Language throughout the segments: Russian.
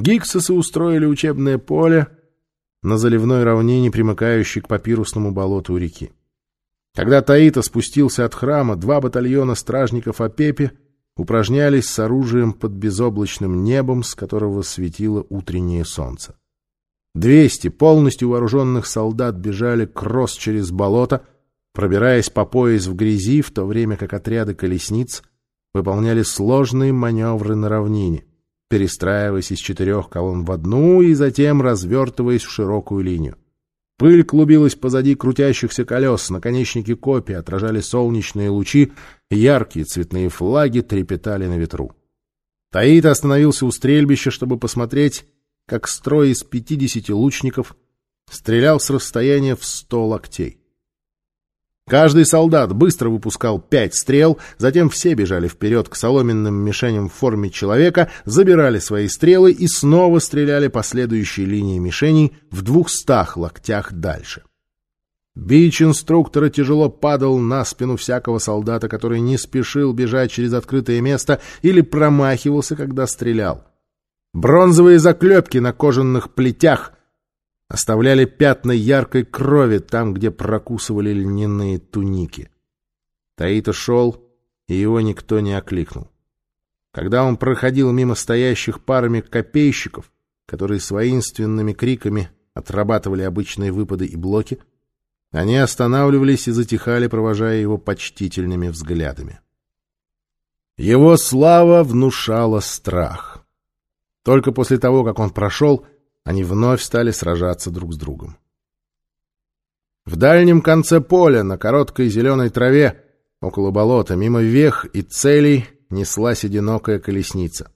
Гиксосы устроили учебное поле на заливной равнине, примыкающей к папирусному болоту у реки. Когда Таита спустился от храма, два батальона стражников Апепи упражнялись с оружием под безоблачным небом, с которого светило утреннее солнце. Двести полностью вооруженных солдат бежали кросс через болото, пробираясь по пояс в грязи, в то время как отряды колесниц выполняли сложные маневры на равнине, перестраиваясь из четырех колонн в одну и затем развертываясь в широкую линию. Пыль клубилась позади крутящихся колес, наконечники копий отражали солнечные лучи, яркие цветные флаги трепетали на ветру. Таит остановился у стрельбища, чтобы посмотреть, как строй из пятидесяти лучников стрелял с расстояния в сто локтей. Каждый солдат быстро выпускал пять стрел, затем все бежали вперед к соломенным мишеням в форме человека, забирали свои стрелы и снова стреляли по следующей линии мишеней в двухстах локтях дальше. Бич инструктора тяжело падал на спину всякого солдата, который не спешил бежать через открытое место или промахивался, когда стрелял. Бронзовые заклепки на кожаных плетях оставляли пятна яркой крови там, где прокусывали льняные туники. Таита шел, и его никто не окликнул. Когда он проходил мимо стоящих парами копейщиков, которые с воинственными криками отрабатывали обычные выпады и блоки, они останавливались и затихали, провожая его почтительными взглядами. Его слава внушала страх. Только после того, как он прошел, они вновь стали сражаться друг с другом. В дальнем конце поля, на короткой зеленой траве, около болота, мимо вех и целей, неслась одинокая колесница.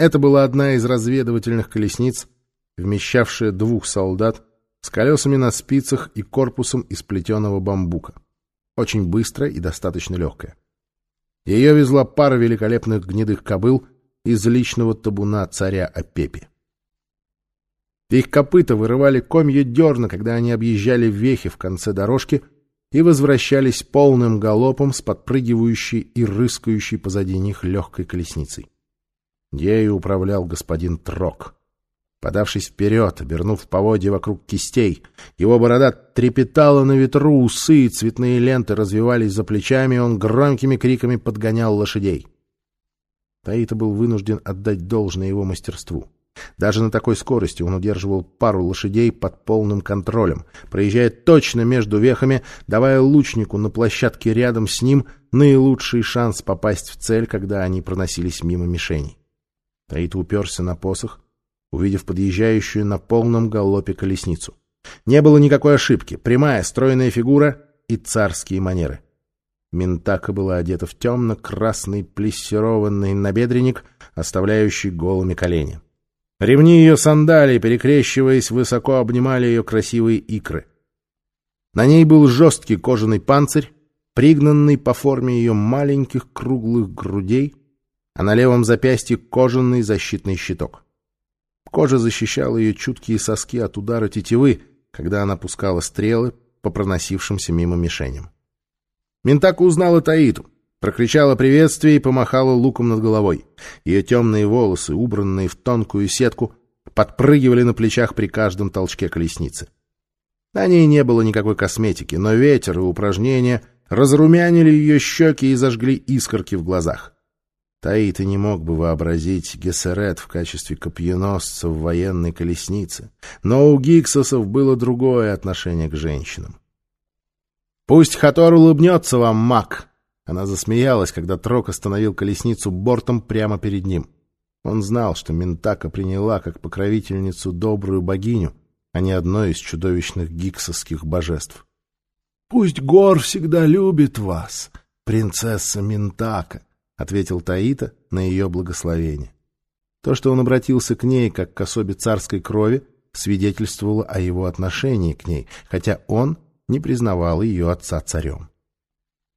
Это была одна из разведывательных колесниц, вмещавшая двух солдат с колесами на спицах и корпусом из плетеного бамбука. Очень быстрая и достаточно легкая. Ее везла пара великолепных гнедых кобыл — из личного табуна царя Апепи. Их копыта вырывали комья дерна, когда они объезжали вехи в конце дорожки и возвращались полным галопом с подпрыгивающей и рыскающей позади них легкой колесницей. Ею управлял господин Трок. Подавшись вперед, обернув поводья вокруг кистей, его борода трепетала на ветру, усы и цветные ленты развивались за плечами, он громкими криками подгонял лошадей. Таита был вынужден отдать должное его мастерству. Даже на такой скорости он удерживал пару лошадей под полным контролем, проезжая точно между вехами, давая лучнику на площадке рядом с ним наилучший шанс попасть в цель, когда они проносились мимо мишеней. Таита уперся на посох, увидев подъезжающую на полном галопе колесницу. Не было никакой ошибки, прямая, стройная фигура и царские манеры — Ментака была одета в темно-красный плессированный набедренник, оставляющий голыми колени. Ремни ее сандалий, перекрещиваясь, высоко обнимали ее красивые икры. На ней был жесткий кожаный панцирь, пригнанный по форме ее маленьких круглых грудей, а на левом запястье кожаный защитный щиток. Кожа защищала ее чуткие соски от удара тетивы, когда она пускала стрелы по проносившимся мимо мишеням. Ментака узнала Таиту, прокричала приветствие и помахала луком над головой. Ее темные волосы, убранные в тонкую сетку, подпрыгивали на плечах при каждом толчке колесницы. На ней не было никакой косметики, но ветер и упражнения разрумянили ее щеки и зажгли искорки в глазах. Таита не мог бы вообразить Гессерет в качестве копьеносца в военной колеснице, но у Гиксосов было другое отношение к женщинам. «Пусть Хатор улыбнется вам, маг!» Она засмеялась, когда Трок остановил колесницу бортом прямо перед ним. Он знал, что Ментака приняла как покровительницу добрую богиню, а не одно из чудовищных гиксовских божеств. «Пусть Гор всегда любит вас, принцесса Ментака», — ответил Таита на ее благословение. То, что он обратился к ней как к особе царской крови, свидетельствовало о его отношении к ней, хотя он не признавал ее отца царем.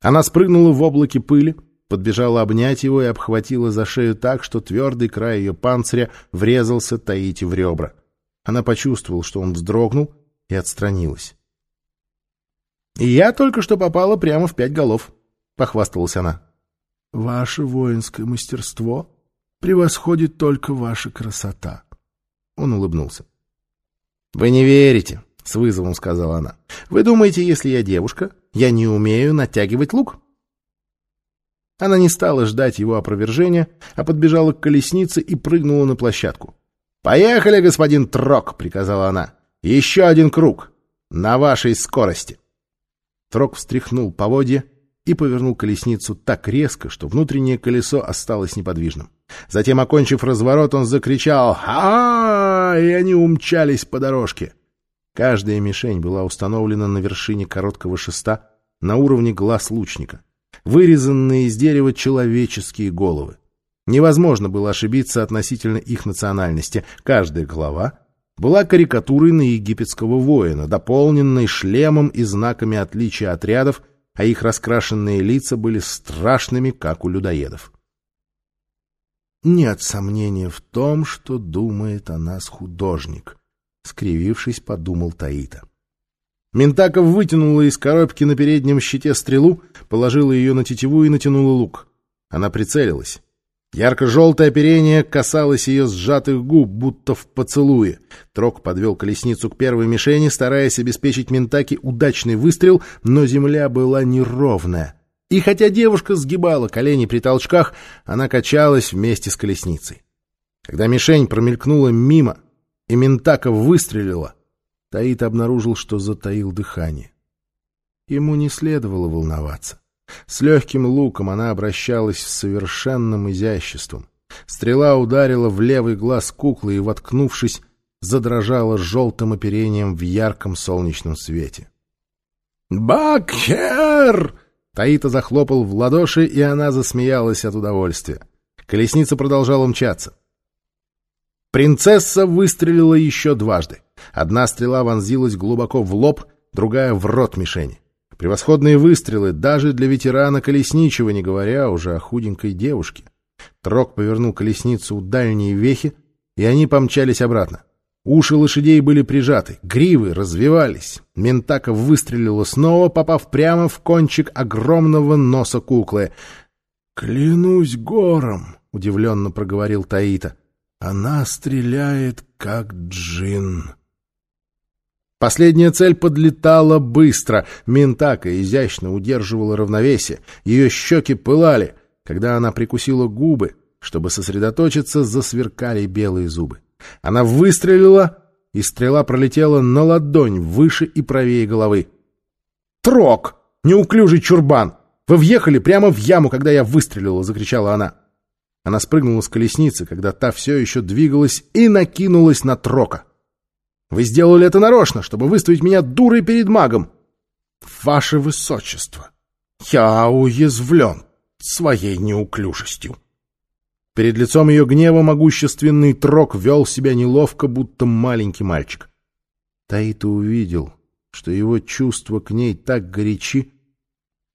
Она спрыгнула в облаке пыли, подбежала обнять его и обхватила за шею так, что твердый край ее панциря врезался Таити в ребра. Она почувствовала, что он вздрогнул, и отстранилась. «И я только что попала прямо в пять голов», — похвасталась она. «Ваше воинское мастерство превосходит только ваша красота. Он улыбнулся. — Вы не верите, — с вызовом сказала она. — Вы думаете, если я девушка, я не умею натягивать лук? Она не стала ждать его опровержения, а подбежала к колеснице и прыгнула на площадку. «Поехали, господин Трок!» — приказала она. «Еще один круг! На вашей скорости!» Трок встряхнул поводья и повернул колесницу так резко, что внутреннее колесо осталось неподвижным. Затем, окончив разворот, он закричал «Ха!» и они умчались по дорожке. Каждая мишень была установлена на вершине короткого шеста на уровне глаз лучника. Вырезанные из дерева человеческие головы. Невозможно было ошибиться относительно их национальности. Каждая голова была карикатурой на египетского воина, дополненной шлемом и знаками отличия отрядов, а их раскрашенные лица были страшными, как у людоедов. Нет сомнения в том, что думает о нас художник, — скривившись, подумал Таита. Ментаков вытянула из коробки на переднем щите стрелу, положила ее на тетиву и натянула лук. Она прицелилась. Ярко-желтое оперение касалось ее сжатых губ, будто в поцелуе. Трок подвел колесницу к первой мишени, стараясь обеспечить Ментаки удачный выстрел, но земля была неровная. И хотя девушка сгибала колени при толчках, она качалась вместе с колесницей. Когда мишень промелькнула мимо, и Ментака выстрелила, Таит обнаружил, что затаил дыхание. Ему не следовало волноваться. С легким луком она обращалась с совершенным изяществом. Стрела ударила в левый глаз куклы и, воткнувшись, задрожала желтым оперением в ярком солнечном свете. «Бакхер!» Таита захлопал в ладоши, и она засмеялась от удовольствия. Колесница продолжала мчаться. Принцесса выстрелила еще дважды. Одна стрела вонзилась глубоко в лоб, другая — в рот мишени. Превосходные выстрелы даже для ветерана Колесничего, не говоря уже о худенькой девушке. Трок повернул колесницу у дальней вехи, и они помчались обратно. Уши лошадей были прижаты, гривы развивались. Ментака выстрелила снова, попав прямо в кончик огромного носа куклы. «Клянусь гором!» — удивленно проговорил Таита. «Она стреляет, как джин». Последняя цель подлетала быстро. Ментака изящно удерживала равновесие. Ее щеки пылали. Когда она прикусила губы, чтобы сосредоточиться, засверкали белые зубы. Она выстрелила, и стрела пролетела на ладонь выше и правее головы. «Трок! Неуклюжий чурбан! Вы въехали прямо в яму, когда я выстрелила!» — закричала она. Она спрыгнула с колесницы, когда та все еще двигалась, и накинулась на Трока. Вы сделали это нарочно, чтобы выставить меня дурой перед магом. Ваше Высочество, я уязвлен своей неуклюжестью. Перед лицом ее гнева могущественный трок вел себя неловко, будто маленький мальчик. Таита увидел, что его чувства к ней так горячи,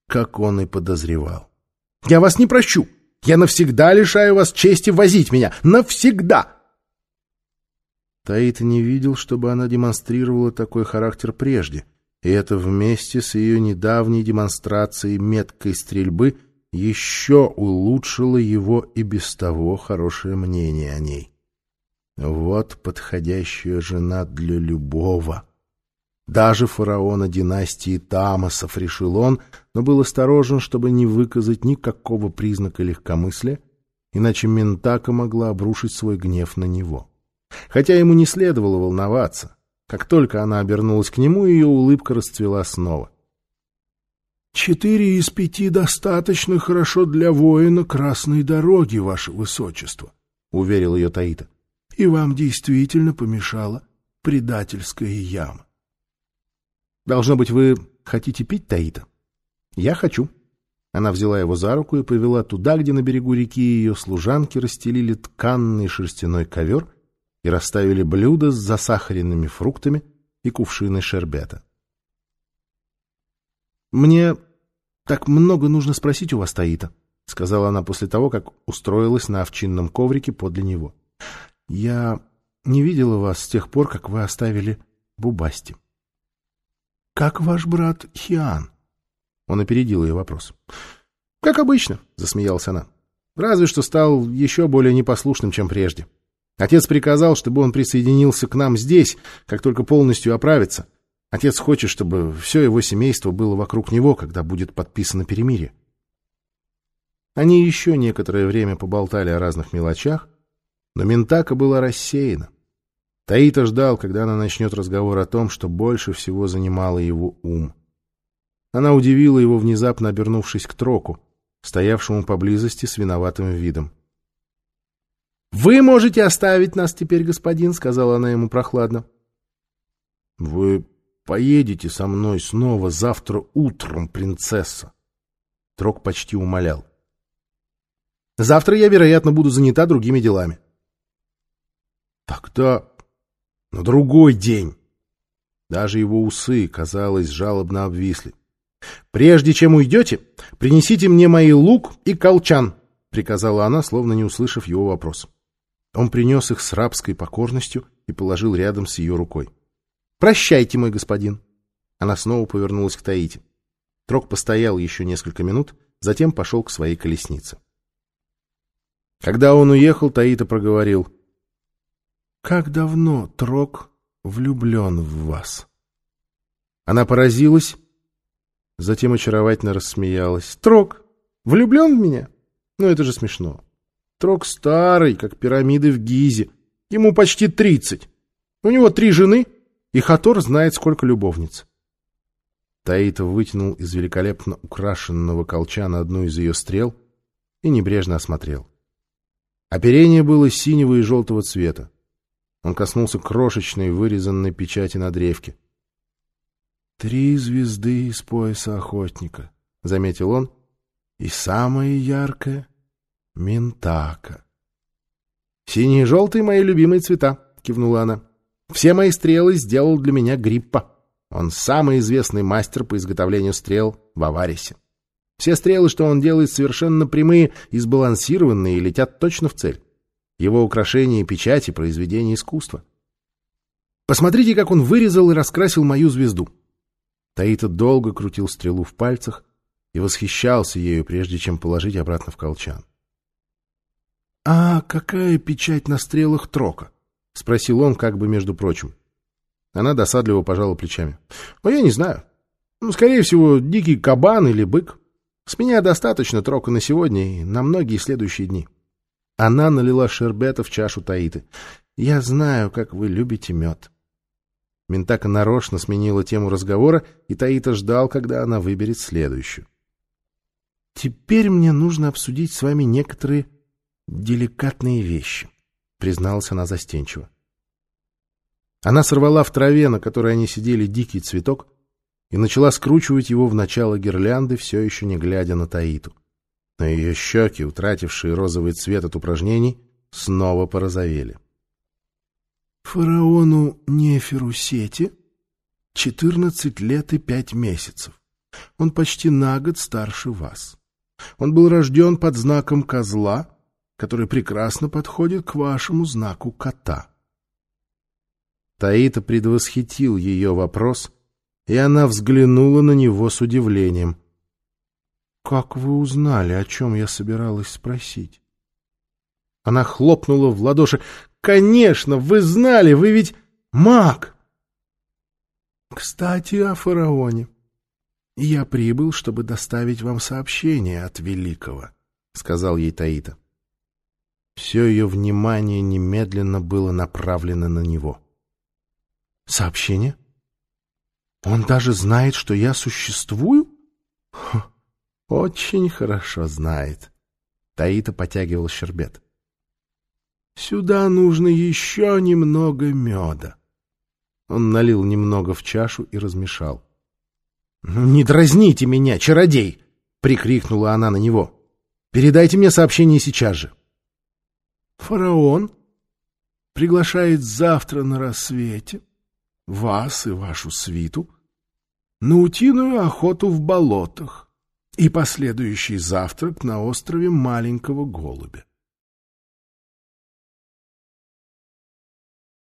как он и подозревал. — Я вас не прощу! Я навсегда лишаю вас чести возить меня! Навсегда! Таита не видел, чтобы она демонстрировала такой характер прежде, и это вместе с ее недавней демонстрацией меткой стрельбы еще улучшило его и без того хорошее мнение о ней. Вот подходящая жена для любого. Даже фараона династии Тамасов решил он, но был осторожен, чтобы не выказать никакого признака легкомыслия, иначе Ментака могла обрушить свой гнев на него. Хотя ему не следовало волноваться. Как только она обернулась к нему, ее улыбка расцвела снова. «Четыре из пяти достаточно хорошо для воина Красной дороги, ваше высочество», — уверил ее Таита. «И вам действительно помешала предательская яма». «Должно быть, вы хотите пить, Таита?» «Я хочу». Она взяла его за руку и повела туда, где на берегу реки ее служанки расстелили тканный шерстяной ковер — и расставили блюда с засахаренными фруктами и кувшины шербета. «Мне так много нужно спросить у вас, Таита», — сказала она после того, как устроилась на овчинном коврике подле него. «Я не видела вас с тех пор, как вы оставили Бубасти». «Как ваш брат Хиан?» Он опередил ее вопрос. «Как обычно», — засмеялась она. Разве что стал еще более непослушным, чем прежде. Отец приказал, чтобы он присоединился к нам здесь, как только полностью оправится. Отец хочет, чтобы все его семейство было вокруг него, когда будет подписано перемирие. Они еще некоторое время поболтали о разных мелочах, но Ментака была рассеяна. Таита ждал, когда она начнет разговор о том, что больше всего занимало его ум. Она удивила его, внезапно обернувшись к Троку, стоявшему поблизости с виноватым видом. — Вы можете оставить нас теперь, господин, — сказала она ему прохладно. — Вы поедете со мной снова завтра утром, принцесса. Трок почти умолял. — Завтра я, вероятно, буду занята другими делами. — Тогда на другой день. Даже его усы, казалось, жалобно обвисли. «Прежде чем уйдете, принесите мне мои лук и колчан», — приказала она, словно не услышав его вопрос. Он принес их с рабской покорностью и положил рядом с ее рукой. «Прощайте, мой господин». Она снова повернулась к Таите. Трок постоял еще несколько минут, затем пошел к своей колеснице. Когда он уехал, Таита проговорил — как давно Трок влюблен в вас? Она поразилась, затем очаровательно рассмеялась. Трок влюблен в меня? Ну, это же смешно. Трок старый, как пирамиды в Гизе. Ему почти тридцать. У него три жены, и Хатор знает, сколько любовниц. Таита вытянул из великолепно украшенного колчана одну из ее стрел и небрежно осмотрел. Оперение было синего и желтого цвета. Он коснулся крошечной вырезанной печати на древке. «Три звезды из пояса охотника», — заметил он, — «и самая яркая — ментака». «Синий и желтый — мои любимые цвета», — кивнула она. «Все мои стрелы сделал для меня Гриппа. Он самый известный мастер по изготовлению стрел в Аварисе. Все стрелы, что он делает, совершенно прямые и сбалансированные и летят точно в цель. Его украшения печати — произведения искусства. Посмотрите, как он вырезал и раскрасил мою звезду. Таита долго крутил стрелу в пальцах и восхищался ею, прежде чем положить обратно в колчан. — А какая печать на стрелах Трока? — спросил он, как бы между прочим. Она досадливо пожала плечами. — Ну, я не знаю. Ну, скорее всего, дикий кабан или бык. С меня достаточно Трока на сегодня и на многие следующие дни. — она налила шербета в чашу Таиты. «Я знаю, как вы любите мед». Ментака нарочно сменила тему разговора, и Таита ждал, когда она выберет следующую. «Теперь мне нужно обсудить с вами некоторые деликатные вещи», — призналась она застенчиво. Она сорвала в траве, на которой они сидели, дикий цветок и начала скручивать его в начало гирлянды, все еще не глядя на Таиту но ее щеки, утратившие розовый цвет от упражнений, снова порозовели. Фараону Неферу Сети четырнадцать лет и пять месяцев. Он почти на год старше вас. Он был рожден под знаком козла, который прекрасно подходит к вашему знаку кота. Таита предвосхитил ее вопрос, и она взглянула на него с удивлением — «Как вы узнали, о чем я собиралась спросить?» Она хлопнула в ладоши. «Конечно, вы знали, вы ведь маг!» «Кстати, о фараоне. Я прибыл, чтобы доставить вам сообщение от Великого», — сказал ей Таита. Все ее внимание немедленно было направлено на него. «Сообщение? Он даже знает, что я существую?» Очень хорошо знает. Таита потягивал щербет. Сюда нужно еще немного меда. Он налил немного в чашу и размешал. «Ну, — Не дразните меня, чародей! — прикрикнула она на него. — Передайте мне сообщение сейчас же. Фараон приглашает завтра на рассвете вас и вашу свиту на утиную охоту в болотах и последующий завтрак на острове маленького голубя.